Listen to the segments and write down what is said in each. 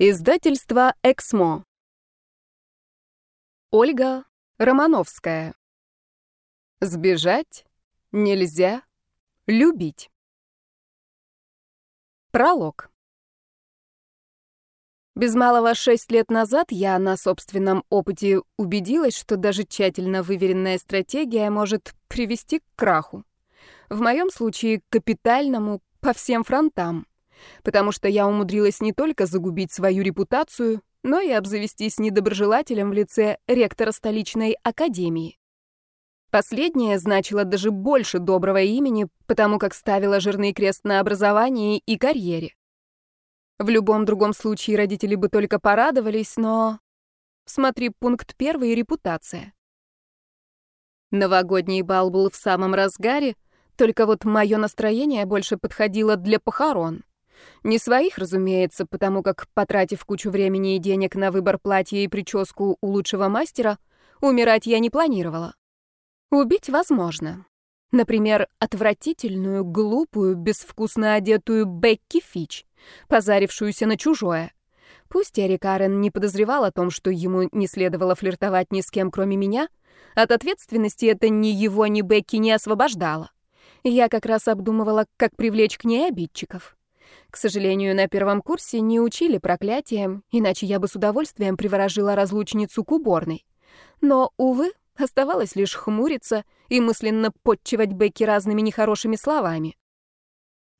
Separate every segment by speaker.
Speaker 1: Издательство «Эксмо». Ольга Романовская. Сбежать нельзя любить. Пролог. Без малого шесть лет назад я на собственном опыте убедилась, что даже тщательно выверенная стратегия может привести к краху. В моем случае к капитальному по всем фронтам потому что я умудрилась не только загубить свою репутацию, но и обзавестись недоброжелателем в лице ректора столичной академии. Последнее значило даже больше доброго имени, потому как ставило жирный крест на образовании и карьере. В любом другом случае родители бы только порадовались, но... Смотри, пункт первый — репутация. Новогодний бал был в самом разгаре, только вот мое настроение больше подходило для похорон. Не своих, разумеется, потому как, потратив кучу времени и денег на выбор платья и прическу у лучшего мастера, умирать я не планировала. Убить возможно. Например, отвратительную, глупую, безвкусно одетую Бекки Фич, позарившуюся на чужое. Пусть Эрик Арен не подозревал о том, что ему не следовало флиртовать ни с кем, кроме меня, от ответственности это ни его, ни Бекки не освобождало. Я как раз обдумывала, как привлечь к ней обидчиков. К сожалению, на первом курсе не учили проклятиям, иначе я бы с удовольствием приворожила разлучницу к уборной. Но, увы, оставалось лишь хмуриться и мысленно подчивать Бекки разными нехорошими словами.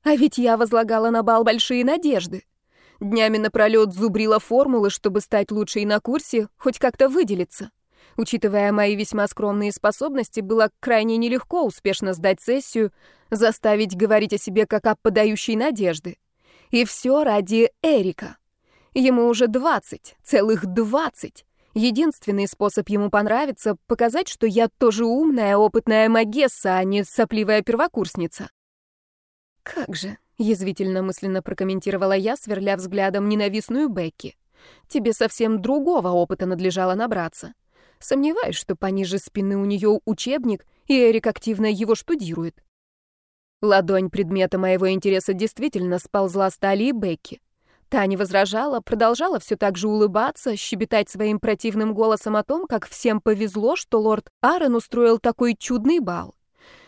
Speaker 1: А ведь я возлагала на бал большие надежды. Днями напролёт зубрила формулы, чтобы стать лучшей на курсе, хоть как-то выделиться. Учитывая мои весьма скромные способности, было крайне нелегко успешно сдать сессию, заставить говорить о себе как о подающей надежды. И все ради Эрика. Ему уже 20, целых 20. Единственный способ ему понравиться — показать, что я тоже умная, опытная магесса, а не сопливая первокурсница. «Как же», — язвительно мысленно прокомментировала я, сверля взглядом ненавистную Бекки. «Тебе совсем другого опыта надлежало набраться. Сомневаюсь, что пониже спины у нее учебник, и Эрик активно его штудирует. Ладонь предмета моего интереса действительно сползла с талии Бекки. Та не возражала, продолжала все так же улыбаться, щебетать своим противным голосом о том, как всем повезло, что лорд Аарон устроил такой чудный бал.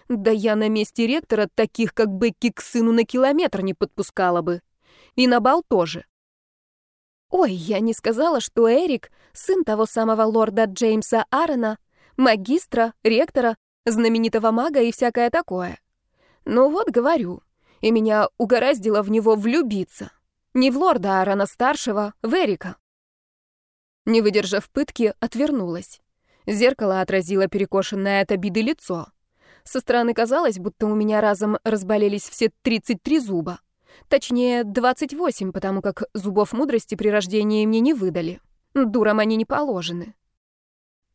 Speaker 1: Да я на месте ректора таких, как Бекки, к сыну на километр не подпускала бы. И на бал тоже. Ой, я не сказала, что Эрик — сын того самого лорда Джеймса Аарона, магистра, ректора, знаменитого мага и всякое такое. Ну вот, говорю, и меня угораздило в него влюбиться. Не в лорда Аарона-старшего, в Эрика. Не выдержав пытки, отвернулась. Зеркало отразило перекошенное от обиды лицо. Со стороны казалось, будто у меня разом разболелись все 33 зуба. Точнее, 28, потому как зубов мудрости при рождении мне не выдали. Дурам они не положены.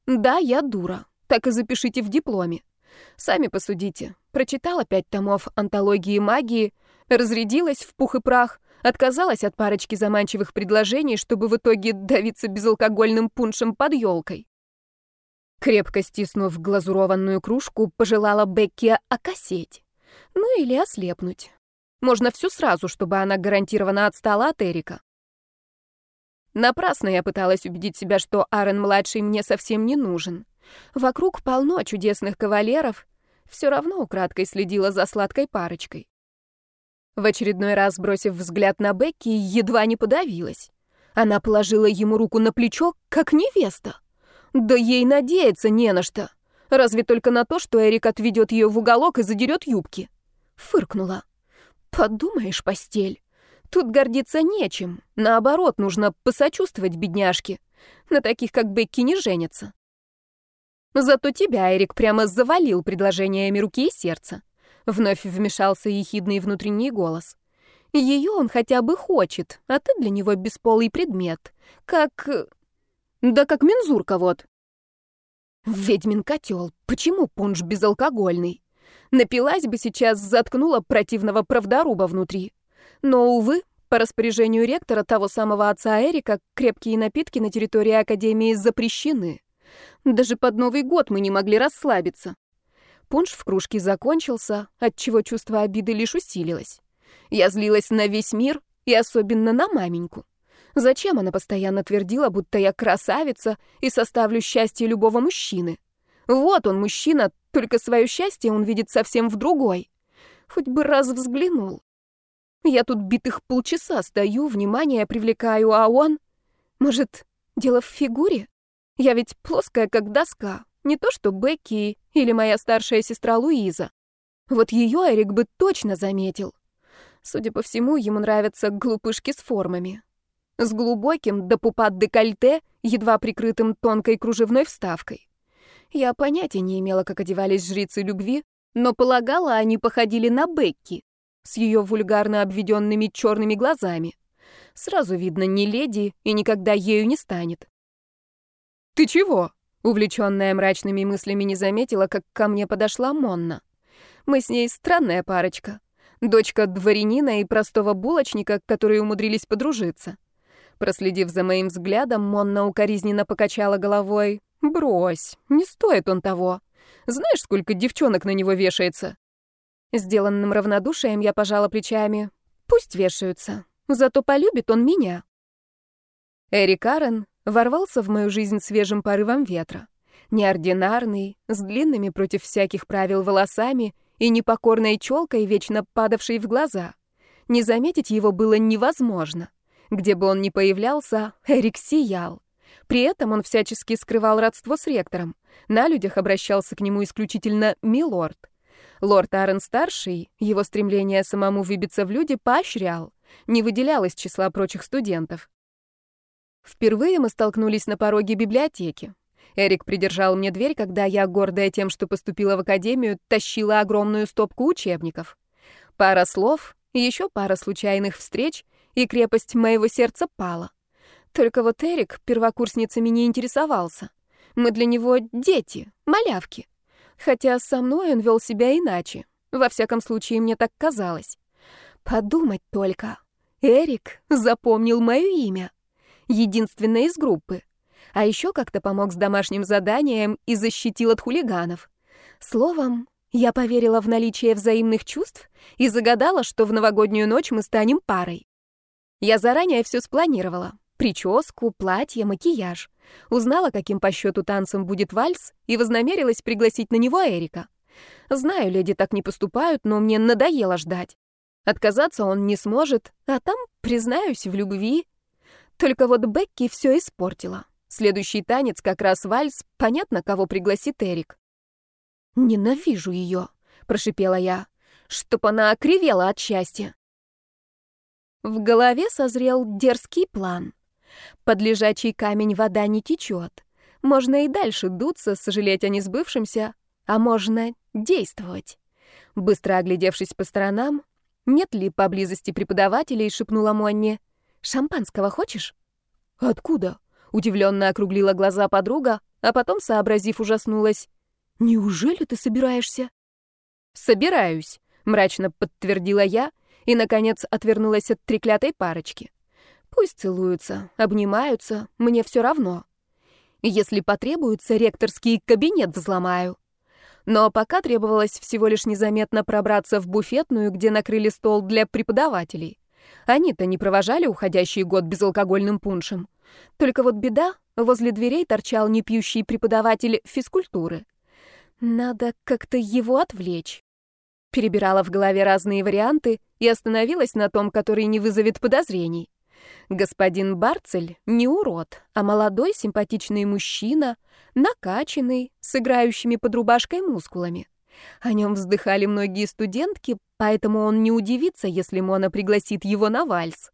Speaker 1: Да, я дура. Так и запишите в дипломе. Сами посудите. Прочитала пять томов антологии магии, разрядилась в пух и прах, отказалась от парочки заманчивых предложений, чтобы в итоге давиться безалкогольным пуншем под елкой. Крепко стиснув глазурованную кружку, пожелала Бекке окосеть. Ну или ослепнуть. Можно все сразу, чтобы она гарантированно отстала от Эрика. Напрасно я пыталась убедить себя, что Аарон-младший мне совсем не нужен. Вокруг полно чудесных кавалеров, все равно украдкой следила за сладкой парочкой. В очередной раз, бросив взгляд на Бекки, едва не подавилась. Она положила ему руку на плечо, как невеста. Да ей надеяться не на что. Разве только на то, что Эрик отведет ее в уголок и задерет юбки. Фыркнула. Подумаешь, постель. Тут гордиться нечем. Наоборот, нужно посочувствовать бедняжке. На таких, как Бекки, не женятся. Зато тебя Эрик прямо завалил предложениями руки и сердца. Вновь вмешался ехидный внутренний голос. Ее он хотя бы хочет, а ты для него бесполый предмет. Как... Да как мензурка вот. Ведьмин котел, почему пунш безалкогольный? Напилась бы сейчас, заткнула противного правдоруба внутри. Но, увы, по распоряжению ректора того самого отца Эрика, крепкие напитки на территории Академии запрещены. Даже под Новый год мы не могли расслабиться. Пунш в кружке закончился, отчего чувство обиды лишь усилилось. Я злилась на весь мир и особенно на маменьку. Зачем она постоянно твердила, будто я красавица и составлю счастье любого мужчины? Вот он, мужчина, только свое счастье он видит совсем в другой. Хоть бы раз взглянул. Я тут битых полчаса стою, внимание привлекаю, а он... Может, дело в фигуре? Я ведь плоская, как доска. Не то что Бекки или моя старшая сестра Луиза. Вот ее Эрик бы точно заметил. Судя по всему, ему нравятся глупышки с формами. С глубоким до пупат декольте, едва прикрытым тонкой кружевной вставкой. Я понятия не имела, как одевались жрицы любви, но полагала, они походили на Бекки с ее вульгарно обведенными черными глазами. Сразу видно, не леди и никогда ею не станет. «Ты чего?» Увлеченная мрачными мыслями не заметила, как ко мне подошла Монна. Мы с ней странная парочка. Дочка дворянина и простого булочника, которые умудрились подружиться. Проследив за моим взглядом, Монна укоризненно покачала головой. «Брось, не стоит он того. Знаешь, сколько девчонок на него вешается?» Сделанным равнодушием я пожала плечами. «Пусть вешаются. Зато полюбит он меня». Эрик Карен ворвался в мою жизнь свежим порывом ветра. Неординарный, с длинными против всяких правил волосами и непокорной челкой, вечно падавшей в глаза. Не заметить его было невозможно. Где бы он ни появлялся, Эрик сиял. При этом он всячески скрывал родство с ректором. На людях обращался к нему исключительно «милорд». Лорд Арен-старший, его стремление самому выбиться в люди поощрял, не выделял из числа прочих студентов. Впервые мы столкнулись на пороге библиотеки. Эрик придержал мне дверь, когда я, гордая тем, что поступила в академию, тащила огромную стопку учебников. Пара слов, еще пара случайных встреч, и крепость моего сердца пала. Только вот Эрик первокурсницами не интересовался. Мы для него дети, малявки. Хотя со мной он вел себя иначе. Во всяком случае, мне так казалось. Подумать только. Эрик запомнил мое имя единственная из группы. А еще как-то помог с домашним заданием и защитил от хулиганов. Словом, я поверила в наличие взаимных чувств и загадала, что в новогоднюю ночь мы станем парой. Я заранее все спланировала. Прическу, платье, макияж. Узнала, каким по счету танцем будет вальс, и вознамерилась пригласить на него Эрика. Знаю, леди так не поступают, но мне надоело ждать. Отказаться он не сможет, а там, признаюсь, в любви только вот Бекки все испортила. Следующий танец как раз вальс, понятно, кого пригласит Эрик. «Ненавижу ее», — прошипела я, — «чтоб она окривела от счастья». В голове созрел дерзкий план. Под лежачий камень вода не течет. Можно и дальше дуться, сожалеть о несбывшемся, а можно действовать. Быстро оглядевшись по сторонам, нет ли поблизости преподавателей, шепнула Монне — «Шампанского хочешь?» «Откуда?» — удивленно округлила глаза подруга, а потом, сообразив, ужаснулась. «Неужели ты собираешься?» «Собираюсь», — мрачно подтвердила я и, наконец, отвернулась от треклятой парочки. «Пусть целуются, обнимаются, мне все равно. Если потребуется, ректорский кабинет взломаю». Но пока требовалось всего лишь незаметно пробраться в буфетную, где накрыли стол для преподавателей. Они-то не провожали уходящий год безалкогольным пуншем. Только вот беда, возле дверей торчал непьющий преподаватель физкультуры. Надо как-то его отвлечь. Перебирала в голове разные варианты и остановилась на том, который не вызовет подозрений. Господин Барцель не урод, а молодой симпатичный мужчина, накачанный, с играющими под рубашкой мускулами. О нем вздыхали многие студентки, поэтому он не удивится, если Мона пригласит его на вальс.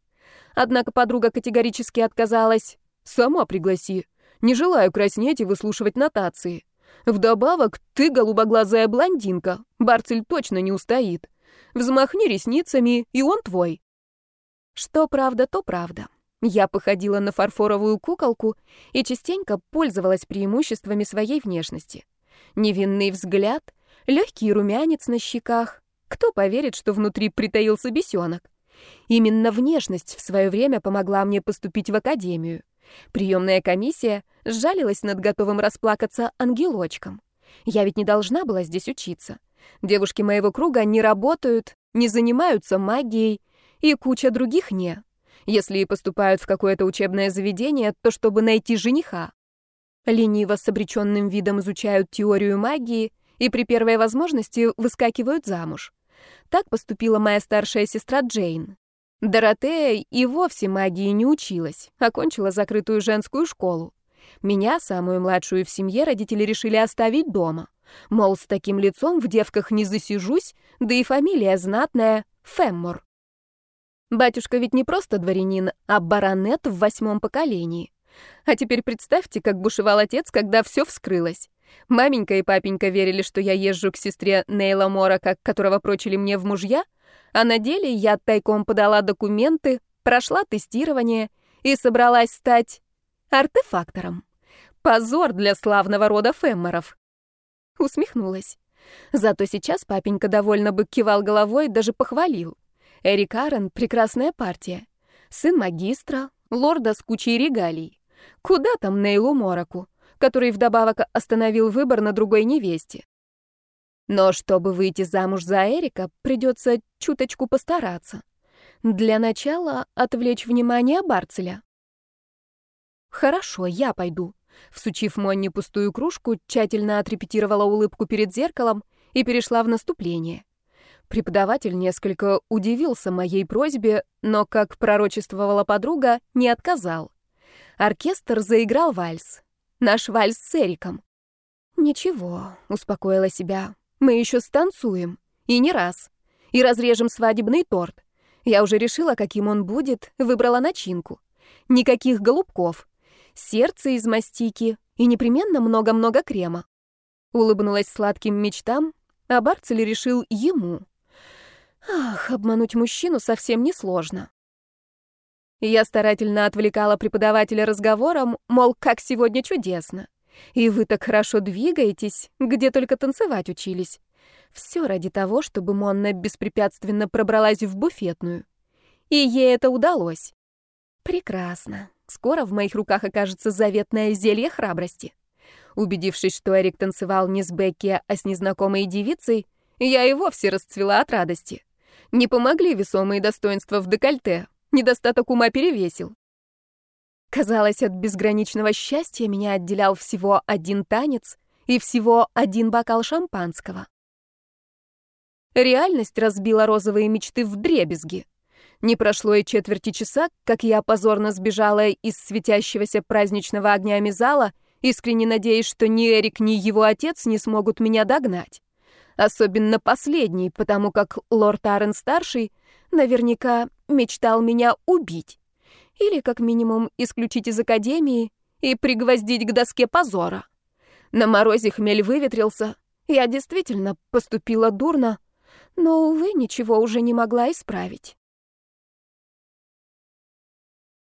Speaker 1: Однако подруга категорически отказалась. «Сама пригласи. Не желаю краснеть и выслушивать нотации. Вдобавок, ты голубоглазая блондинка. Барцель точно не устоит. Взмахни ресницами, и он твой». Что правда, то правда. Я походила на фарфоровую куколку и частенько пользовалась преимуществами своей внешности. Невинный взгляд, легкий румянец на щеках. Кто поверит, что внутри притаился бесенок? Именно внешность в свое время помогла мне поступить в академию. Приемная комиссия сжалилась над готовым расплакаться ангелочком. Я ведь не должна была здесь учиться. Девушки моего круга не работают, не занимаются магией, и куча других не. Если и поступают в какое-то учебное заведение, то чтобы найти жениха. Лениво с обреченным видом изучают теорию магии и при первой возможности выскакивают замуж. Так поступила моя старшая сестра Джейн. Доротея и вовсе магии не училась, окончила закрытую женскую школу. Меня, самую младшую в семье, родители решили оставить дома. Мол, с таким лицом в девках не засижусь, да и фамилия знатная — Феммор. Батюшка ведь не просто дворянин, а баронет в восьмом поколении. А теперь представьте, как бушевал отец, когда все вскрылось. Маменька и папенька верили, что я езжу к сестре Нейла Морака, которого прочили мне в мужья, а на деле я тайком подала документы, прошла тестирование и собралась стать артефактором. Позор для славного рода Феммеров. Усмехнулась. Зато сейчас папенька довольно бы кивал головой, даже похвалил. Эрик Арен — прекрасная партия. Сын магистра, лорда с кучей регалий. Куда там Нейлу Мораку, который вдобавок остановил выбор на другой невесте? Но чтобы выйти замуж за Эрика, придется чуточку постараться. Для начала отвлечь внимание Барцеля. «Хорошо, я пойду», Всучив Монни пустую кружку, тщательно отрепетировала улыбку перед зеркалом и перешла в наступление. Преподаватель несколько удивился моей просьбе, но, как пророчествовала подруга, не отказал. Оркестр заиграл вальс. Наш вальс с Эриком. «Ничего», — успокоила себя, — «мы еще станцуем. И не раз. И разрежем свадебный торт. Я уже решила, каким он будет, выбрала начинку. Никаких голубков сердце из мастики и непременно много-много крема. Улыбнулась сладким мечтам, а Барцель решил ему. Ах, обмануть мужчину совсем несложно. Я старательно отвлекала преподавателя разговором, мол, как сегодня чудесно. И вы так хорошо двигаетесь, где только танцевать учились. Все ради того, чтобы Монна беспрепятственно пробралась в буфетную. И ей это удалось. Прекрасно. Скоро в моих руках окажется заветное зелье храбрости. Убедившись, что Эрик танцевал не с Бекки, а с незнакомой девицей, я и вовсе расцвела от радости. Не помогли весомые достоинства в декольте, недостаток ума перевесил. Казалось, от безграничного счастья меня отделял всего один танец и всего один бокал шампанского. Реальность разбила розовые мечты в дребезги. Не прошло и четверти часа, как я позорно сбежала из светящегося праздничного огнями зала, искренне надеясь, что ни Эрик, ни его отец не смогут меня догнать. Особенно последний, потому как лорд Арен-старший наверняка мечтал меня убить. Или, как минимум, исключить из академии и пригвоздить к доске позора. На морозе хмель выветрился. Я действительно поступила дурно, но, увы, ничего уже не могла исправить.